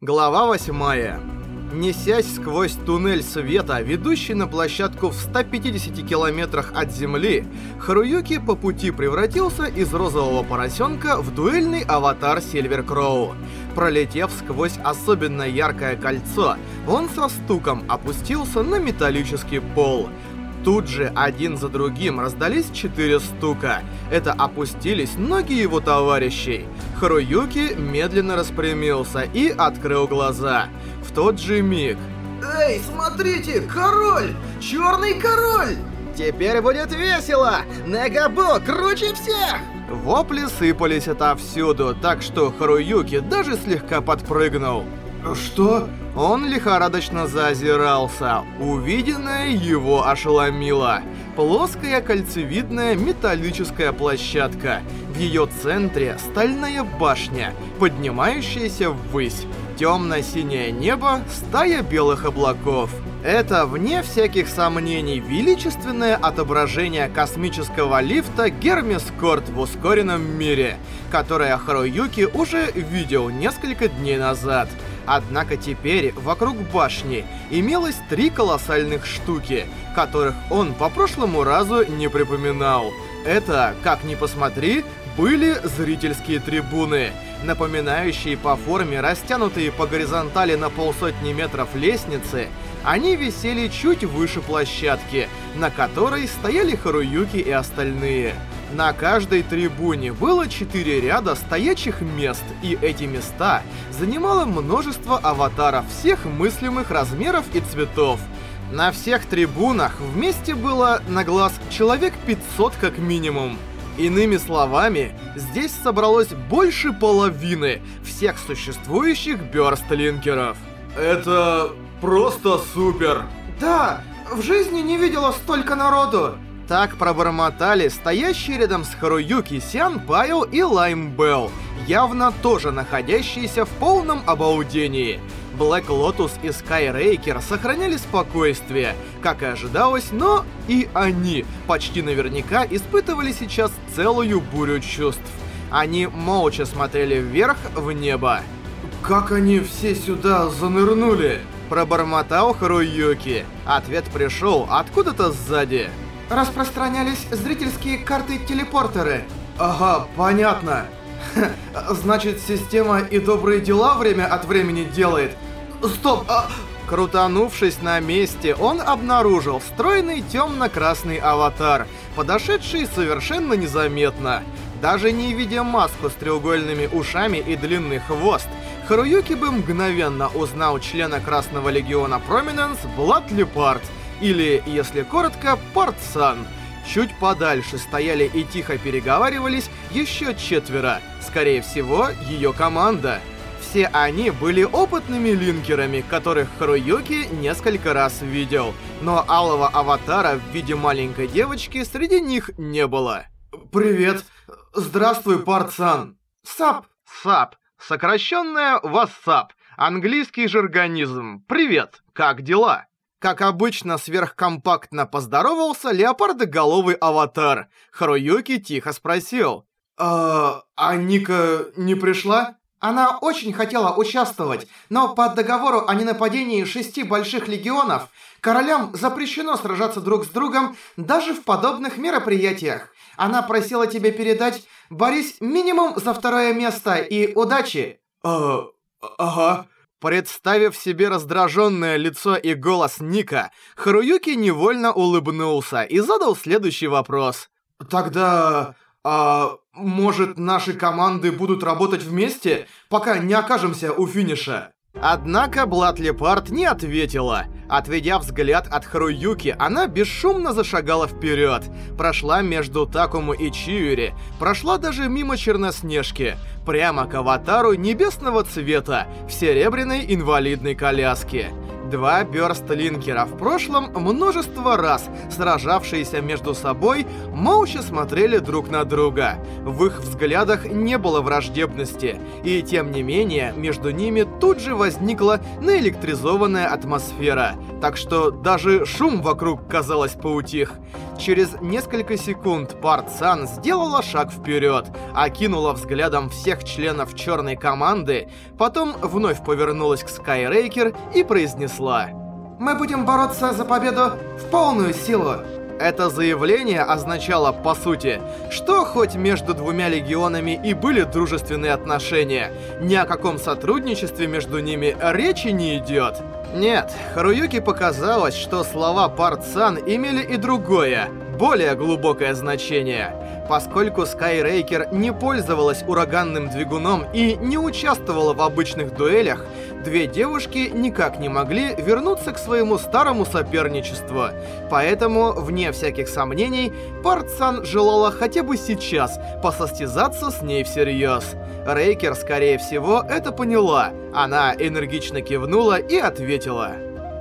Глава 8. Несясь сквозь туннель света, ведущий на площадку в 150 километрах от Земли, Харуюки по пути превратился из розового поросенка в дуэльный аватар Сильвер Кроу. Пролетев сквозь особенно яркое кольцо, он со стуком опустился на металлический пол. Тут же один за другим раздались четыре стука. Это опустились ноги его товарищей. Харуюки медленно распрямился и открыл глаза. В тот же миг... Эй, смотрите, король! Черный король! Теперь будет весело! Негабо круче всех! Вопли сыпались отовсюду, так что Харуюки даже слегка подпрыгнул. Что? Он лихорадочно заозирался. Увиденное его ошеломило. Плоская кольцевидная металлическая площадка. В ее центре стальная башня, поднимающаяся ввысь. Темно-синее небо, стая белых облаков. Это, вне всяких сомнений, величественное отображение космического лифта Гермес Корт в ускоренном мире, которое Харуюки уже видел несколько дней назад. Однако теперь вокруг башни имелось три колоссальных штуки, которых он по прошлому разу не припоминал. Это, как ни посмотри, были зрительские трибуны, напоминающие по форме растянутые по горизонтали на полсотни метров лестницы, они висели чуть выше площадки, на которой стояли Харуюки и остальные. На каждой трибуне было четыре ряда стоячих мест, и эти места занимало множество аватаров всех мыслимых размеров и цветов. На всех трибунах вместе было на глаз человек 500 как минимум. Иными словами, здесь собралось больше половины всех существующих бёрстлинкеров. Это просто супер! Да, в жизни не видела столько народу! Так пробормотали стоящие рядом с Харуюки Сян Пайо и Лайм Белл, явно тоже находящиеся в полном обалдении. Блэк Лотус и Скайрейкер сохраняли спокойствие, как и ожидалось, но и они почти наверняка испытывали сейчас целую бурю чувств. Они молча смотрели вверх в небо. «Как они все сюда занырнули?» Пробормотал Харуюки. Ответ пришел откуда-то сзади распространялись зрительские карты-телепортеры. Ага, понятно. Значит, система и добрые дела время от времени делает. Стоп! А... Крутанувшись на месте, он обнаружил стройный темно-красный аватар, подошедший совершенно незаметно. Даже не видя маску с треугольными ушами и длинный хвост, Харуюки бы мгновенно узнал члена Красного Легиона Проминенс Блад Лепард — или, если коротко, Портсан. Чуть подальше стояли и тихо переговаривались еще четверо, скорее всего, ее команда. Все они были опытными линкерами, которых Харуюки несколько раз видел, но алого аватара в виде маленькой девочки среди них не было. «Привет! Здравствуй, Портсан!» «Сап!» «Сап!» Сокращенное «Вассап!» Английский жаргонизм. «Привет! Как дела?» Как обычно, сверхкомпактно поздоровался леопардоголовый аватар. Харуюки тихо спросил. «А, а Ника не пришла?» Она очень хотела участвовать, но по договору о ненападении шести больших легионов королям запрещено сражаться друг с другом даже в подобных мероприятиях. Она просила тебе передать «Борись минимум за второе место и удачи». «А, ага». Представив себе раздраженное лицо и голос Ника, Харуюки невольно улыбнулся и задал следующий вопрос. «Тогда... а... может, наши команды будут работать вместе, пока не окажемся у финиша?» Однако Блад Лепард не ответила. Отведя взгляд от Харуюки, она бесшумно зашагала вперед, прошла между Такому и Чиури, прошла даже мимо Черноснежки, прямо к аватару небесного цвета в серебряной инвалидной коляске. Два бёрст-линкера в прошлом множество раз сражавшиеся между собой молча смотрели друг на друга. В их взглядах не было враждебности, и тем не менее между ними тут же возникла наэлектризованная атмосфера, так что даже шум вокруг, казалось, поутих. Через несколько секунд Парт-сан сделала шаг вперед, окинула взглядом всех членов черной команды, потом вновь повернулась к Скайрейкер и произнесла «Мы будем бороться за победу в полную силу!» Это заявление означало, по сути, что хоть между двумя легионами и были дружественные отношения, ни о каком сотрудничестве между ними речи не идет. Нет, Харуюки показалось, что слова Парт-сан имели и другое, более глубокое значение. Поскольку Скайрейкер не пользовалась ураганным двигуном и не участвовала в обычных дуэлях, две девушки никак не могли вернуться к своему старому соперничеству. Поэтому, вне всяких сомнений, Парт-сан желала хотя бы сейчас посостязаться с ней всерьез. Рейкер, скорее всего, это поняла. Она энергично кивнула и ответила.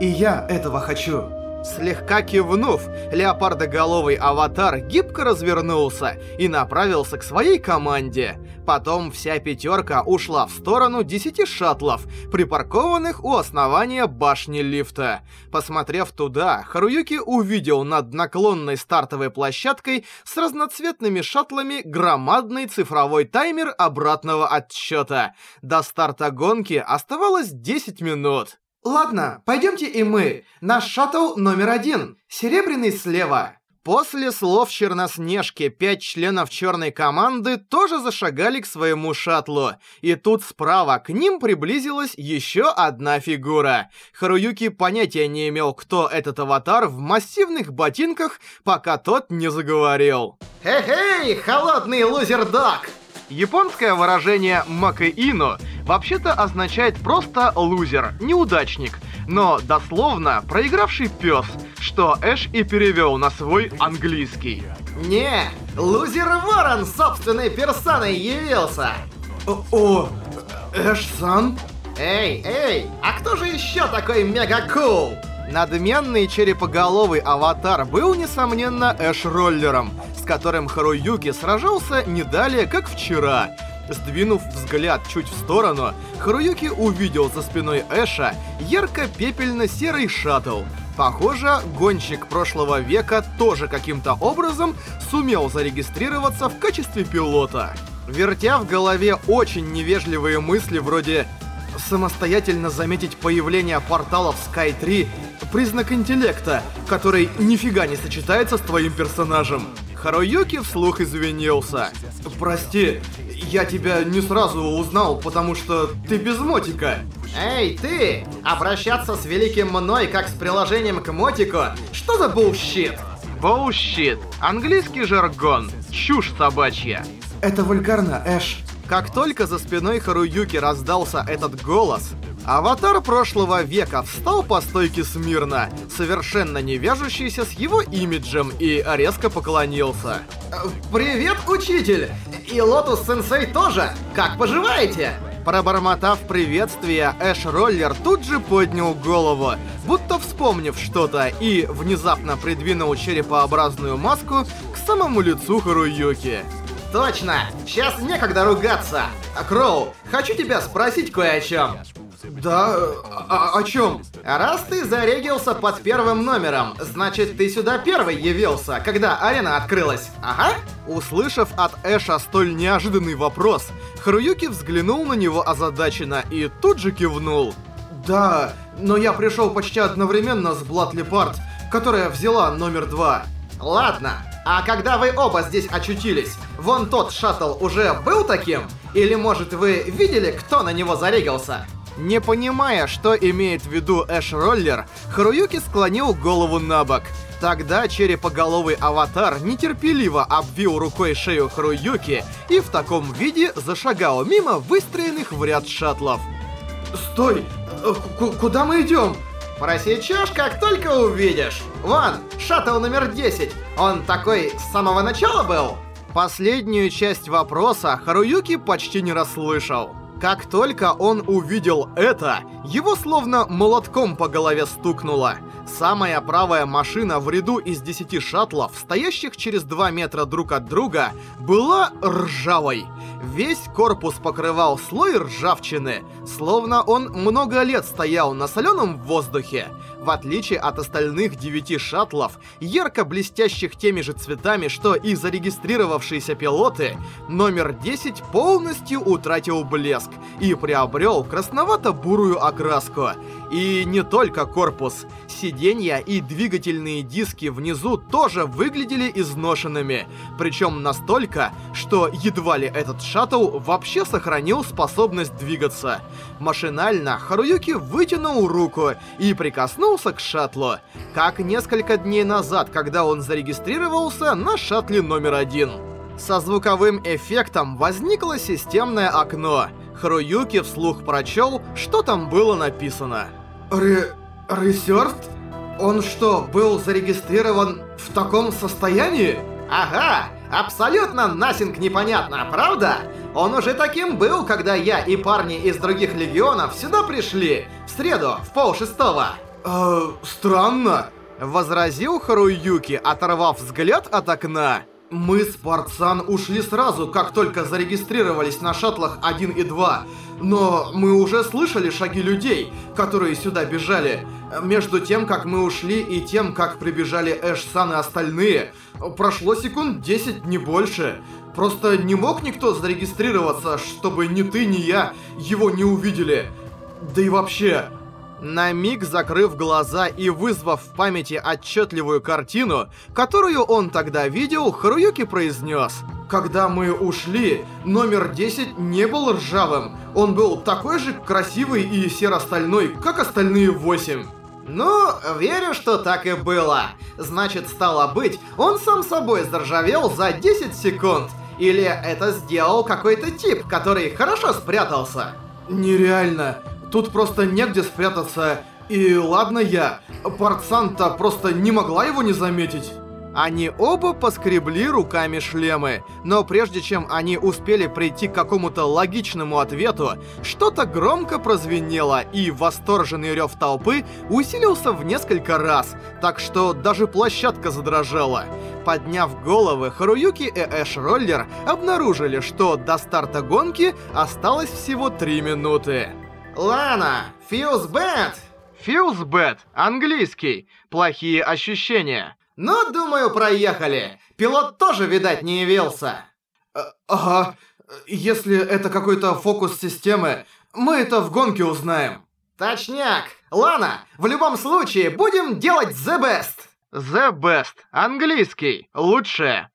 «И я этого хочу». Слегка кивнув, леопардоголовый аватар гибко развернулся и направился к своей команде. Потом вся пятерка ушла в сторону десяти шаттлов, припаркованных у основания башни лифта. Посмотрев туда, Харуюки увидел над наклонной стартовой площадкой с разноцветными шаттлами громадный цифровой таймер обратного отсчета. До старта гонки оставалось 10 минут. Ладно, пойдемте и мы. Наш шаттл номер один. Серебряный слева. После слов Черноснежки пять членов черной команды тоже зашагали к своему шаттлу. И тут справа к ним приблизилась еще одна фигура. Харуюки понятия не имел, кто этот аватар в массивных ботинках, пока тот не заговорил. «Хей-хей, холодный лузер-дог!» Японское выражение «макэину» вообще-то означает просто «лузер», «неудачник», но дословно «проигравший пес», что Эш и перевел на свой английский. Не, лузер Ворон собственной персоной явился. О, о Эш-сан? Эй, эй, а кто же еще такой мега-кул? Надменный черепоголовый аватар был, несомненно, Эш-роллером, с которым Харуюки сражался не далее, как вчера. Сдвинув взгляд чуть в сторону, Харуюки увидел за спиной Эша ярко-пепельно-серый шаттл. Похоже, гонщик прошлого века тоже каким-то образом сумел зарегистрироваться в качестве пилота. Вертя в голове очень невежливые мысли вроде самостоятельно заметить появление порталов Sky 3 — признак интеллекта, который нифига не сочетается с твоим персонажем. Харуюки вслух извинился. «Прости, я тебя не сразу узнал, потому что ты без мотика». Эй, ты! Обращаться с великим мной, как с приложением к мотику? Что за bullshit? Bullshit. Английский жаргон. Чушь собачья. Это вульгарно, Эш. Как только за спиной Харуюки раздался этот голос, аватар прошлого века встал по стойке смирно, совершенно не вяжущийся с его имиджем, и резко поклонился. Привет, учитель! И Лотус-сенсей тоже! Как поживаете? Пробормотав приветствие, Эш-роллер тут же поднял голову, будто вспомнив что-то, и внезапно придвинул черепообразную маску к самому лицу Харуюки. Точно! Сейчас некогда ругаться! Кроу, хочу тебя спросить кое о чем. Да, а, о чем? Раз ты зарегился под первым номером, значит ты сюда первый явился, когда арена открылась, ага? Услышав от Эша столь неожиданный вопрос, Харуюки взглянул на него озадаченно и тут же кивнул. Да, но я пришел почти одновременно с Блад Лепард, которая взяла номер два. Ладно, а когда вы оба здесь очутились, вон тот шаттл уже был таким? Или может вы видели, кто на него зарегался? Не понимая, что имеет в виду Эш-роллер, Харуюки склонил голову на бок. Тогда черепоголовый аватар нетерпеливо обвил рукой шею Харуюки и в таком виде зашагал мимо выстроенных в ряд шаттлов. Стой! Э, к- куда мы идем? Просечешь, как только увидишь. Вон, шаттл номер 10. Он такой с самого начала был? Последнюю часть вопроса Харуюки почти не расслышал. Как только он увидел это, его словно молотком по голове стукнуло. Самая правая машина в ряду из 10 шаттлов, стоящих через 2 метра друг от друга, была ржавой. Весь корпус покрывал слой ржавчины, словно он много лет стоял на соленом воздухе. В отличие от остальных девяти шаттлов, ярко блестящих теми же цветами, что и зарегистрировавшиеся пилоты, номер 10 полностью утратил блеск и приобрел красновато-бурую окраску. И не только корпус. Сиденья и двигательные диски внизу тоже выглядели изношенными. Причем настолько, что едва ли этот шаттл вообще сохранил способность двигаться. Машинально Харуюки вытянул руку и прикоснулся к шаттлу. Как несколько дней назад, когда он зарегистрировался на шаттле номер один. Со звуковым эффектом возникло системное окно. Харуюки вслух прочел, что там было написано. Ре... Ресерфт? Он что, был зарегистрирован в таком состоянии? Ага, абсолютно насинг непонятно, правда? Он уже таким был, когда я и парни из других легионов сюда пришли. В среду, в полшестого. Э, странно. Возразил Харуюки, оторвав взгляд от окна. Мы с Парцан ушли сразу, как только зарегистрировались на шаттлах 1 и 2. Но мы уже слышали шаги людей, которые сюда бежали. Между тем, как мы ушли, и тем, как прибежали Эш-сан и остальные, прошло секунд 10, не больше. Просто не мог никто зарегистрироваться, чтобы ни ты, ни я его не увидели. Да и вообще, на миг закрыв глаза и вызвав в памяти отчетливую картину, которую он тогда видел, Харуюки произнес. Когда мы ушли, номер 10 не был ржавым. Он был такой же красивый и серо-стальной, как остальные 8. Ну, верю, что так и было. Значит, стало быть, он сам собой заржавел за 10 секунд. Или это сделал какой-то тип, который хорошо спрятался? Нереально. Тут просто негде спрятаться. И ладно я, Парксанта просто не могла его не заметить. Они оба поскребли руками шлемы, но прежде чем они успели прийти к какому-то логичному ответу, что-то громко прозвенело, и восторженный рев толпы усилился в несколько раз, так что даже площадка задрожала. Подняв головы, Харуюки и Эш Роллер обнаружили, что до старта гонки осталось всего 3 минуты. Лана, feels bad. Feels bad, английский. Плохие ощущения. Ну, думаю, проехали. Пилот тоже, видать, не явился. А, ага. Если это какой-то фокус системы, мы это в гонке узнаем. Точняк. Лана, в любом случае, будем делать the best. The best. Английский. Лучшее.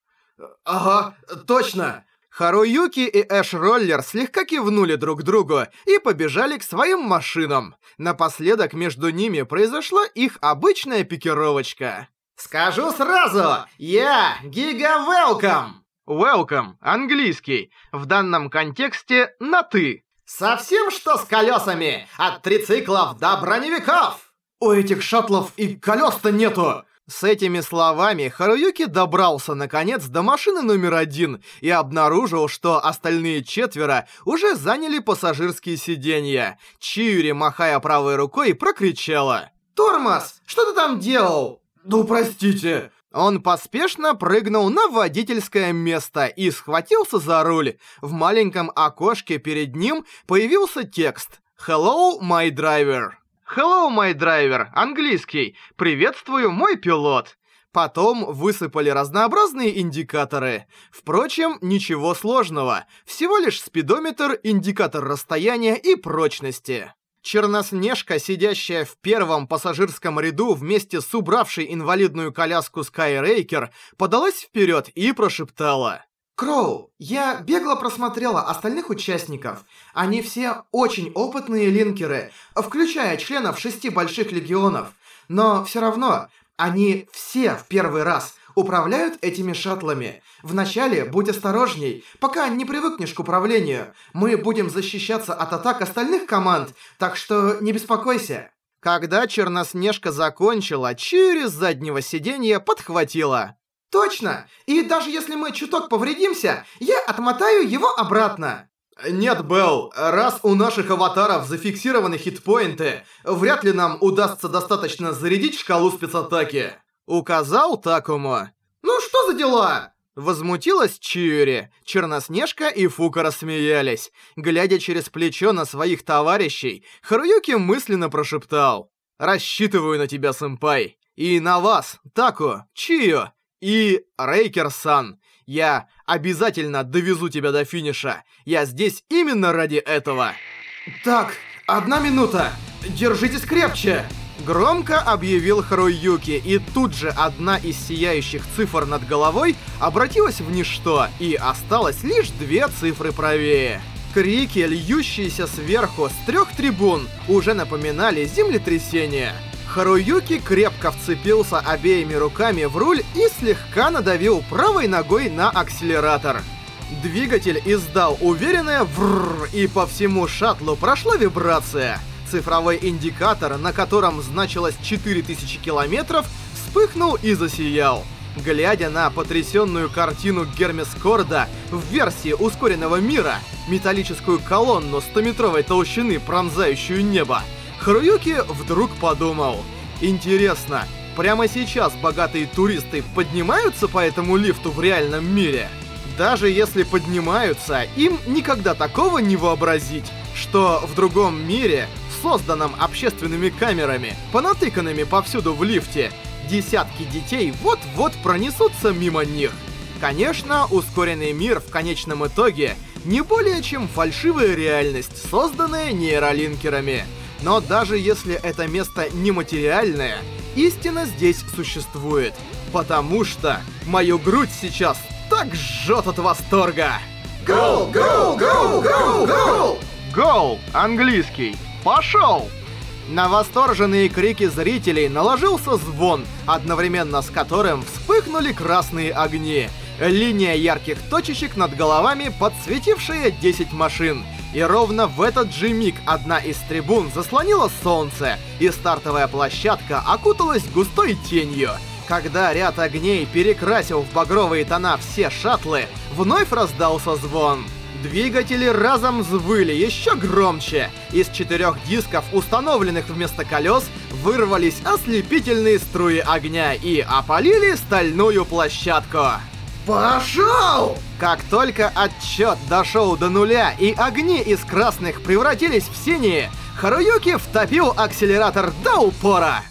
Ага, точно. Харуюки и Эш Роллер слегка кивнули друг другу и побежали к своим машинам. Напоследок между ними произошла их обычная пикировочка. Скажу сразу, я Гига Велком. Welcome, английский. В данном контексте на «ты». Совсем что с колесами? От трициклов до броневиков. У этих шаттлов и колес-то нету. С этими словами Харуюки добрался наконец до машины номер один и обнаружил, что остальные четверо уже заняли пассажирские сиденья. Чиури, махая правой рукой, прокричала. «Тормоз! Что ты там делал?» «Ну, простите!» Он поспешно прыгнул на водительское место и схватился за руль. В маленьком окошке перед ним появился текст «Hello, my driver». «Hello, my driver», английский. «Приветствую, мой пилот». Потом высыпали разнообразные индикаторы. Впрочем, ничего сложного. Всего лишь спидометр, индикатор расстояния и прочности. Черноснежка, сидящая в первом пассажирском ряду вместе с убравшей инвалидную коляску Скайрейкер, подалась вперед и прошептала. Кроу, я бегло просмотрела остальных участников. Они все очень опытные линкеры, включая членов шести больших легионов. Но все равно, они все в первый раз управляют этими шаттлами. Вначале будь осторожней, пока не привыкнешь к управлению. Мы будем защищаться от атак остальных команд, так что не беспокойся. Когда Черноснежка закончила, через заднего сиденья подхватила. Точно! И даже если мы чуток повредимся, я отмотаю его обратно. Нет, Белл, раз у наших аватаров зафиксированы хитпоинты, вряд ли нам удастся достаточно зарядить шкалу спецатаки. Указал Такому. Ну что за дела? Возмутилась Чиури. Черноснежка и Фука рассмеялись. Глядя через плечо на своих товарищей, Харуюки мысленно прошептал. Рассчитываю на тебя, сэмпай. И на вас, Тако, Чио и Рейкер-сан. Я обязательно довезу тебя до финиша. Я здесь именно ради этого. Так, одна минута. Держитесь крепче. Громко объявил Харуюки, и тут же одна из сияющих цифр над головой обратилась в ничто, и осталось лишь две цифры правее. Крики, льющиеся сверху с трех трибун, уже напоминали землетрясение. Харуюки крепко вцепился обеими руками в руль и слегка надавил правой ногой на акселератор. Двигатель издал уверенное врррр, и по всему шаттлу прошла вибрация. Цифровой индикатор, на котором значилось 4000 километров, вспыхнул и засиял. Глядя на потрясенную картину Гермес Корда в версии ускоренного мира, металлическую колонну 100-метровой толщины, пронзающую небо, Харуюки вдруг подумал. Интересно, прямо сейчас богатые туристы поднимаются по этому лифту в реальном мире? Даже если поднимаются, им никогда такого не вообразить, что в другом мире, созданном общественными камерами, понатыканными повсюду в лифте, десятки детей вот-вот пронесутся мимо них. Конечно, ускоренный мир в конечном итоге не более чем фальшивая реальность, созданная нейролинкерами. Но даже если это место нематериальное, истина здесь существует. Потому что мою грудь сейчас так жжет от восторга. Гоу, гоу, гоу, гоу, гоу! Гол! Английский. Пошел! На восторженные крики зрителей наложился звон, одновременно с которым вспыхнули красные огни. Линия ярких точечек над головами, подсветившая 10 машин. И ровно в этот же миг одна из трибун заслонила солнце, и стартовая площадка окуталась густой тенью. Когда ряд огней перекрасил в багровые тона все шаттлы, вновь раздался звон. Двигатели разом взвыли еще громче. Из четырех дисков, установленных вместо колес, вырвались ослепительные струи огня и опалили стальную площадку. Пошел! Как только отчет дошел до нуля и огни из красных превратились в синие, Харуюки втопил акселератор до упора.